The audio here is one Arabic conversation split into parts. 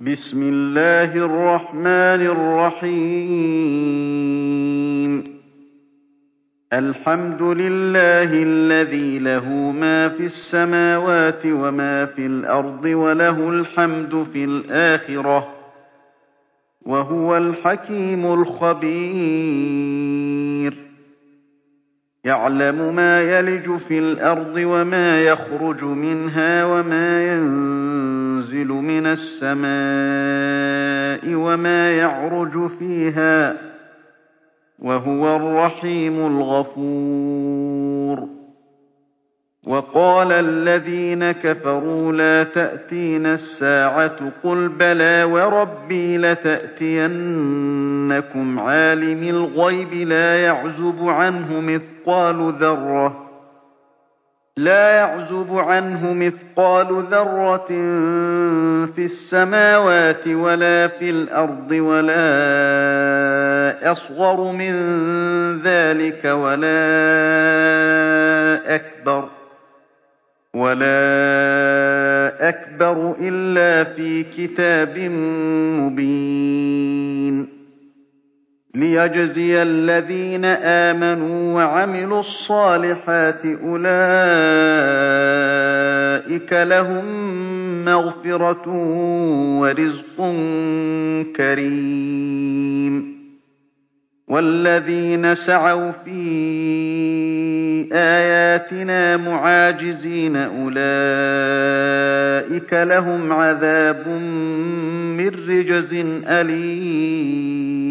بِسْمِ اللَّهِ الرَّحْمَٰنِ الرَّحِيمِ. الْحَمْدُ لِلَّهِ الَّذِي لَهُ مَا فِي السَّمَاوَاتِ وَمَا فِي الْأَرْضِ وَلَهُ الْحَمْدُ فِي الْآخِرَةِ ۚ وَهُوَ الْحَكِيمُ الْخَبِيرُ. يَعْلَمُ مَا يَلِجُ فِي الْأَرْضِ وَمَا يَخْرُجُ مِنْهَا وَمَا يَنزِلُ مِنَ السَّمَاءِ وَمَا يَعْرُجُ فِيهَا ۚ وَهُوَ الرَّحِيمُ الْغَفُورُ. وَقَالَ الَّذِينَ كَفَرُوا لَا تَأْتِينَا السَّاعَةُ ۖ قُلْ بَلَىٰ وَرَبِّي لَتَأْتِيَنَّكُمْ ۖ عَالِمِ الْغَيْبِ لَا يَعْزُبُ عَنْهُ مِثْقَالُ ذَرَّةٍ فِي السَّمَاوَاتِ وَلَا فِي الْأَرْضِ وَلَا أَصْغَرُ مِن ذَٰلِكَ وَلَا أَكْبَرُ إِلَّا فِي كِتَابٍ مُّبِينٍ. لِّيَجْزِيَ الَّذِينَ آمَنُوا وَعَمِلُوا الصَّالِحَاتِ ۚ أُولَٰئِكَ لَهُم مَّغْفِرَةٌ وَرِزْقٌ كَرِيمٌ وَالَّذِينَ سَعَوْا فِي آيَاتِنَا مُعَاجِزِينَ أُولَٰئِكَ لَهُمْ عَذَابٌ مِّن رِّجْزٍ أَلِيمٌ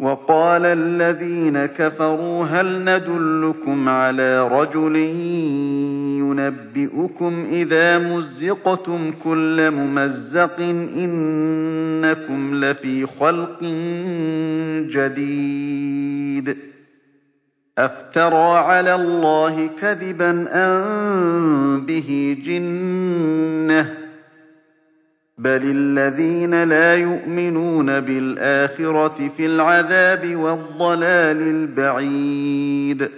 وَقَالَ الَّذِينَ كَفَرُوا هَلْ نَدُلُّكُمْ عَلَىٰ رَجُلٍ يُنَبِّئُكُمْ إِذَا مُزِّقْتُمْ كُلَّ مُمَزَّقٍ إِنَّكُمْ لَفِي خَلْقٍ جَدِيدٍ ۚ أَفْتَرَىٰ عَلَى اللَّهِ كَذِبًا أَم بِهِ جِنَّةٌ ۗ بَلِ الَّذِينَ لَا يُؤْمِنُونَ بِالْآخِرَةِ فِي الْعَذَابِ وَالضَّلَالِ الْبَعِيدِ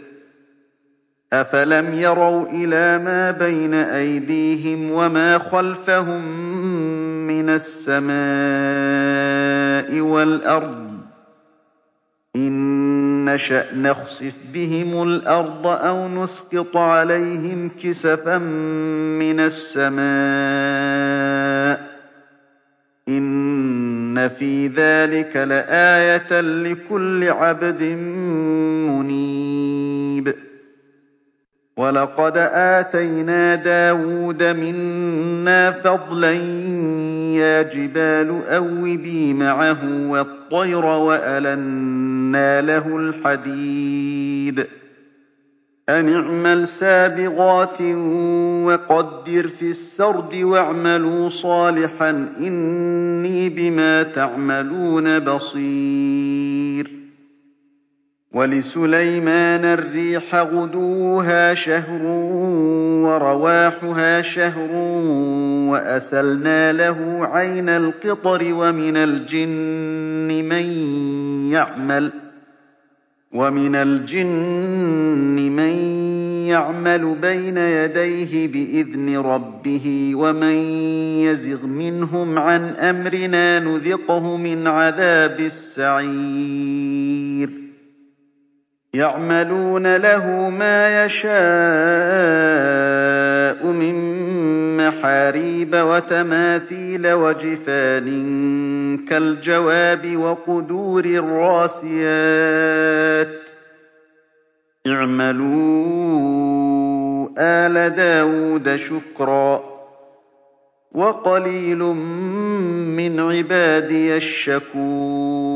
أَفَلَمْ يَرَوْا إِلَىٰ مَا بَيْنَ أَيْدِيهِمْ وَمَا خَلْفَهُم مِّنَ السَّمَاءِ وَالْأَرْضِ ۚ إِن نَّشَأْ نَخْسِفْ بِهِمُ الْأَرْضَ أَوْ نُسْقِطْ عَلَيْهِمْ كِسَفًا مِّنَ السَّمَاءِ ۚ فِي ذَٰلِكَ لَآيَةً لِّكُلِّ عَبْدٍ مُّنِيبٍ وَلَقَدْ آتَيْنَا دَاوُودَ مِنَّا فَضْلًا ۖ يَا جِبَالُ أَوِّبِي مَعَهُ وَالطَّيْرَ ۖ وَأَلَنَّا لَهُ الْحَدِيدَ أَنِ اعْمَلْ سَابِغَاتٍ وَقَدِّرْ فِي السَّرْدِ ۖ وَاعْمَلُوا صَالِحًا ۖ إِنِّي بِمَا تَعْمَلُونَ بَصِيرٌ وَلِسُلَيْمَانَ الرِّيحَ غُدُوُّهَا شَهْرٌ وَرَوَاحُهَا شَهْرٌ وَأَسَلْنَا لَهُ عَيْنَ الْقِطْرِ ۖ وَمِنَ الْجِنِّ مَن يَعْمَلُ بَيْنَ يَدَيْهِ بِإِذْنِ رَبِّهِ ۖ وَمَن يَزِغْ مِنْهُمْ عَنْ أَمْرِنَا نُذِقْهُ مِنْ عَذَابِ السَّعِيرِ. يَعْمَلُونَ لَهُ مَا يَشَاءُ مِن مَّحَارِيبَ وَتَمَاثِيلَ وَجِفَانٍ كَالْجَوَابِ وَقُدُورٍ رَّاسِيَاتٍ ۚ اعْمَلُوا آلَ دَاوُودَ شُكْرًا ۚ وَقَلِيلٌ مِّنْ عِبَادِيَ الشَّكُورُ.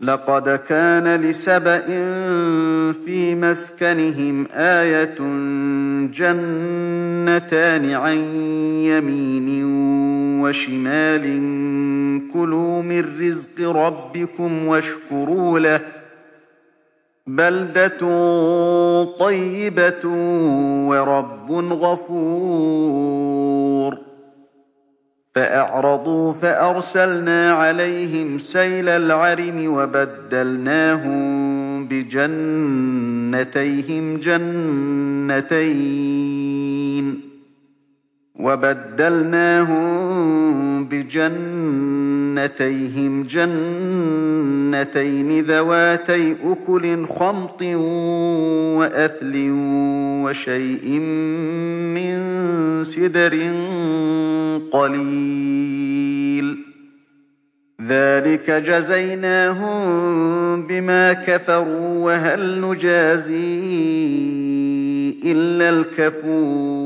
لَقَدْ كَانَ لِسَبَإٍ فِي مَسْكَنِهِمْ آيَةٌ جَنَّتَانِ عَن يَمِينٍ وَشِمَالٍ ۖ كُلُوا مِن رِّزْقِ رَبِّكُمْ وَاشْكُرُوا لَهُ ۚ بَلْدَةٌ طَيِّبَةٌ وَرَبٌّ غَفُورٌ فَأَعْرَضُوا فَأَرْسَلْنَا عَلَيْهِمْ سَيْلَ الْعَرِمِ وَبَدَّلْنَاهُم بِجَنَّتَيْهِمْ جَنَّتَيْنِ. جَنَّتَيْهِمْ جَنَّتَيْنِ ذَوَاتَيْ أُكُلٍ خَمْطٍ وَأَثْلٍ وَشَيْءٍ مِّن سِدْرٍ قَلِيلٍ. ذَٰلِكَ جَزَيْنَاهُم بِمَا كَفَرُوا ۖ وَهَلْ نُجَازِي إِلَّا الْكَفُورَ.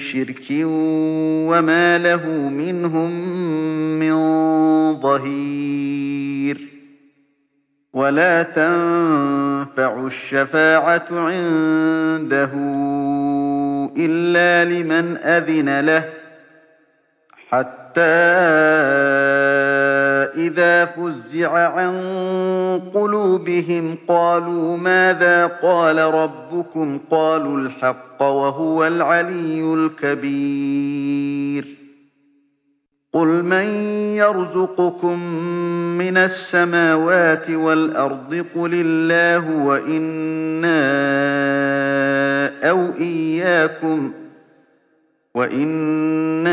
شِرْكٍ وَمَا لَهُ مِنْهُم مِّن ظَهِيرٍ وَلَا تَنفَعُ الشَّفَاعَةُ عِندَهُ إِلَّا لِمَنْ أَذِنَ لَهُ ۚ حَتَّىٰ إِذَا فُزِّعَ عَن قُلُوبِهِمْ قَالُوا مَاذَا قَالَ رَبُّكُمْ ۖ؟ قَالُوا الْحَقَّ ۖ وَهُوَ الْعَلِيُّ الْكَبِيرُ. قُلْ مَن يَرْزُقُكُم مِّنَ السَّمَاوَاتِ وَالْأَرْضِ ۖ؟ قُلِ اللَّهُ وَإِنَّا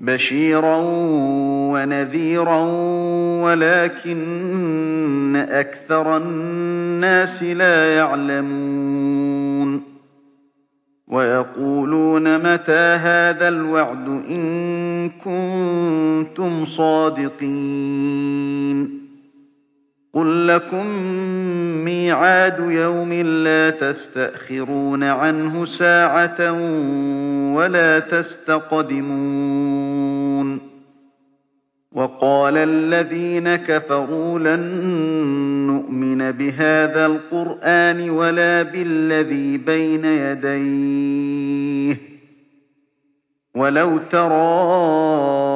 بَشِيرًا وَنَذِيرًا وَلَٰكِنَّ أَكْثَرَ النَّاسِ لَا يَعْلَمُونَ وَيَقُولُونَ مَتَىٰ هَٰذَا الْوَعْدُ إِن كُنتُمْ صَادِقِينَ قُل لَّكُم مِّيعَادُ يَوْمٍ لَّا تَسْتَأْخِرُونَ عَنْهُ سَاعَةً وَلَا تَسْتَقْدِمُونَ وَقَالَ الَّذِينَ كَفَرُوا لَن نُّؤْمِنَ بِهَٰذَا الْقُرْآنِ وَلَا بِالَّذِي بَيْنَ يَدَيْهِ ۗ وَلَوْ تَرَىٰ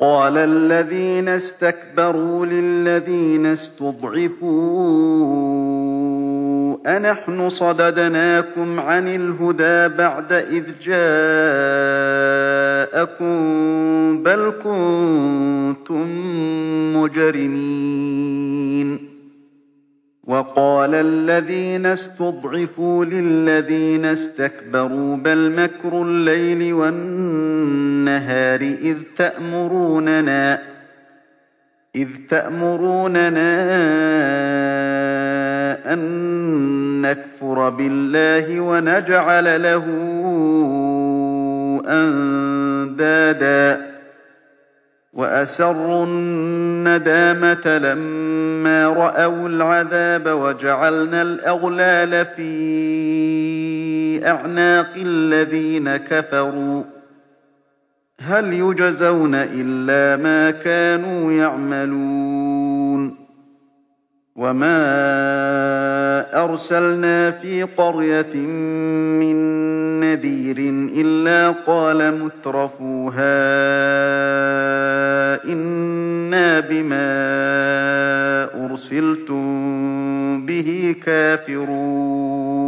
قَالَ الَّذِينَ اسْتَكْبَرُوا لِلَّذِينَ اسْتُضْعِفُوا أَنَحْنُ صَدَدْنَاكُمْ عَنِ الْهُدَىٰ بَعْدَ إِذْ جَاءَكُم بَلْ كُنتُم مُّجْرِمِينَ. وَقَالَ الَّذِينَ اسْتُضْعِفُوا لِلَّذِينَ اسْتَكْبَرُوا بَلْ مَكْرُ اللَّيْلِ وَالنَّهَارِ إِذْ تَأْمُرُونَنَا أَن نَّكْفُرَ بِاللَّهِ وَنَجْعَلَ لَهُ أَندَادًا ۚ. وَأَسَرُّوا النَّدَامَةَ لَمَّا رَأَوُا الْعَذَابَ وَجَعَلْنَا الْأَغْلَالَ فِي أَعْنَاقِ الَّذِينَ كَفَرُوا ۚ. هَلْ يُجْزَوْنَ إِلَّا مَا كَانُوا يَعْمَلُونَ وَمَا أَرْسَلْنَا فِي قَرْيَةٍ مِّن نَّذِيرٍ إِلَّا قَالَ مُتْرَفُوهَا إِنَّا بِمَا أُرْسِلْتُم بِهِ كَافِرُونَ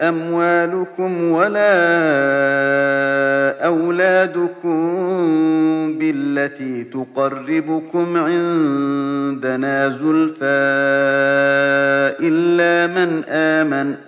أَمْوَالُكُمْ وَلَا أَوْلَادُكُم بِالَّتِي تُقَرِّبُكُمْ عِندَنَا زُلْفَىٰ إِلَّا مَنْ آمَنَ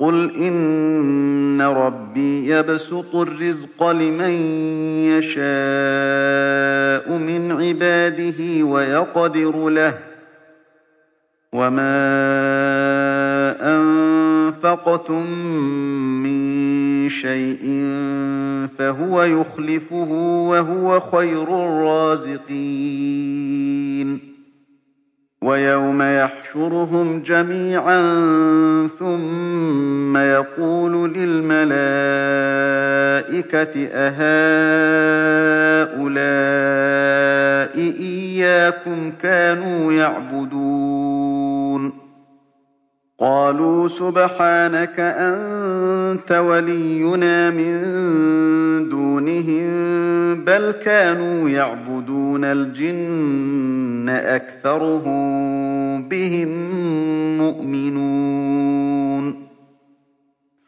قُلْ إِنَّ رَبِّي يَبْسُطُ الرِّزْقَ لِمَن يَشَاءُ مِنْ عِبَادِهِ وَيَقْدِرُ لَهُ ۚ وَمَا أَنفَقْتُم مِّن شَيْءٍ فَهُوَ يُخْلِفُهُ ۖ وَهُوَ خَيْرُ الرَّازِقِينَ وَيَوْمَ يَحْشُرُهُمْ جَمِيعًا ثُمَّ يَقُولُ لِلْمَلَائِكَةِ أَهَٰؤُلَاءِ إِيَّاكُمْ كَانُوا يَعْبُدُونَ؟ قَالُوا سُبْحَانَكَ أَنتَ وَلِيُّنَا مِن دُونِهِم ۖ بَلْ كَانُوا يَعْبُدُونَ الْجِنَّ ۖ أَكْثَرُهُم بِهِم مُّؤْمِنُونَ.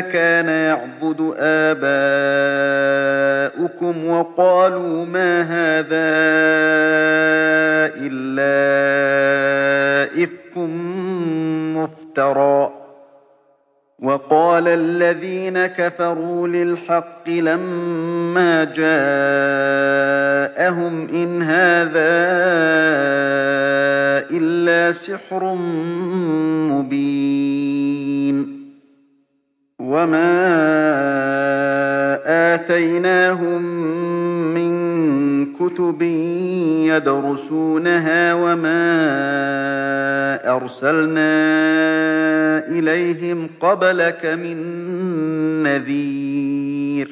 كَانَ يَعْبُدُ آبَاؤُكُمْ وَقَالُوا مَا هَٰذَا إِلَّا إِفْكٌ مُّفْتَرًى ۚ. وَقَالَ الَّذِينَ كَفَرُوا لِلْحَقِّ لَمَّا جَاءَهُمْ إِنْ هَٰذَا إِلَّا سِحْرٌ مُّبِينٌ. وَمَا آتَيْنَاهُم مِّن كُتُبٍ يَدْرُسُونَهَا وَمَا أَرْسَلْنَا إِلَيْهِمْ قَبْلَكَ مِن نَّذِيرٍ ۖ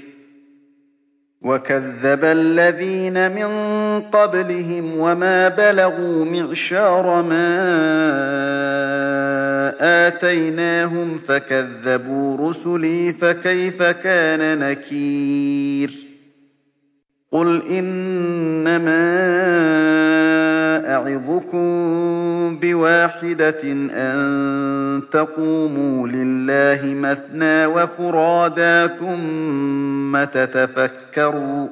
وَكَذَّبَ الَّذِينَ مِن قَبْلِهِمْ وَمَا بَلَغُوا مِعْشَارَ مَا آتَيْنَاهُمْ فَكَذَّبُوا رُسُلِي فَكَيْفَ كَانَ نَكِيرِ قُلْ إِنَّمَا أَعِظُكُم بِوَاحِدَةٍ ۖ أَن تَقُومُوا لِلَّهِ مَثْنَىٰ وَفُرَادَىٰ ثُمَّ تَتَفَكَّرُوا ۚ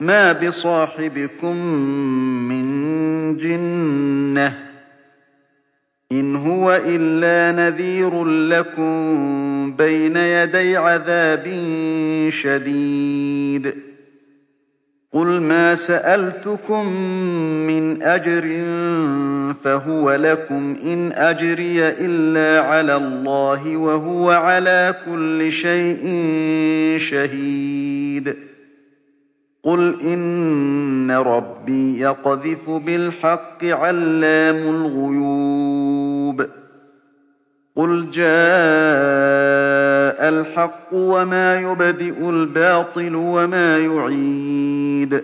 مَا بِصَاحِبِكُم مِّن جِنَّةٍ ۚ إِنْ هُوَ إِلَّا نَذِيرٌ لَّكُم بَيْنَ يَدَيْ عَذَابٍ شَدِيدٍ. قُلْ مَا سَأَلْتُكُم مِّنْ أَجْرٍ فَهُوَ لَكُمْ ۖ إِنْ أَجْرِيَ إِلَّا عَلَى اللَّهِ ۖ وَهُوَ عَلَىٰ كُلِّ شَيْءٍ شَهِيدٌ. قُلْ إِنَّ رَبِّي يَقْذِفُ بِالْحَقِّ عَلَّامُ الْغُيُوبِ قُلْ جَاءَ الْحَقُّ وَمَا يُبْدِئُ الْبَاطِلُ وَمَا يُعِيدُ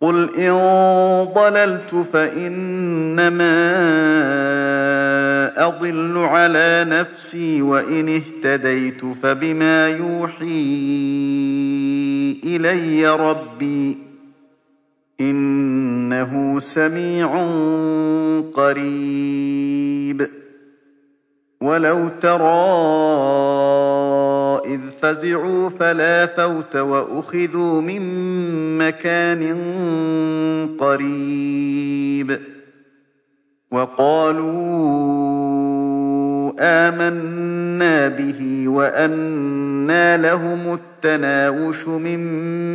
قُلْ إِن ضَلَلْتُ فَإِنَّمَا أَضِلُّ عَلَىٰ نَفْسِي ۖ وَإِنِ اهْتَدَيْتُ فَبِمَا يُوحِي إِلَيَّ رَبِّي ۚ إِنَّهُ سَمِيعٌ قَرِيبٌ. وَلَوْ تَرَىٰ إِذْ فَزِعُوا فَلَا فَوْتَ وَأُخِذُوا مِن مَّكَانٍ قَرِيبٍ. وَقَالُوا آمَنَّا بِهِ وَأَنَّىٰ لَهُمُ التَّنَاوُشُ مِن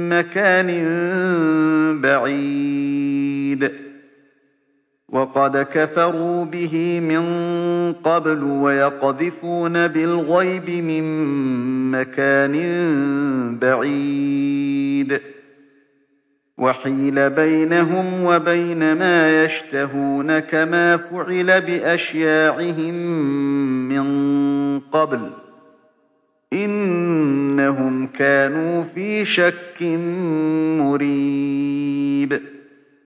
مَّكَانٍ بَعِيدٍ وَقَدْ كَفَرُوا بِهِ مِن قَبْلُ وَيَقْذِفُونَ بِالْغَيْبِ مِن مَّكَانٍ بَعِيدٍ وَحِيلَ بَيْنَهُمْ وَبَيْنَ مَا يَشْتَهُونَ كَمَا فُعِلَ بِأَشْيَاعِهِم مِّن قَبْلُ ۚ إِنَّهُمْ كَانُوا فِي شَكٍّ مُّرِيبٍ.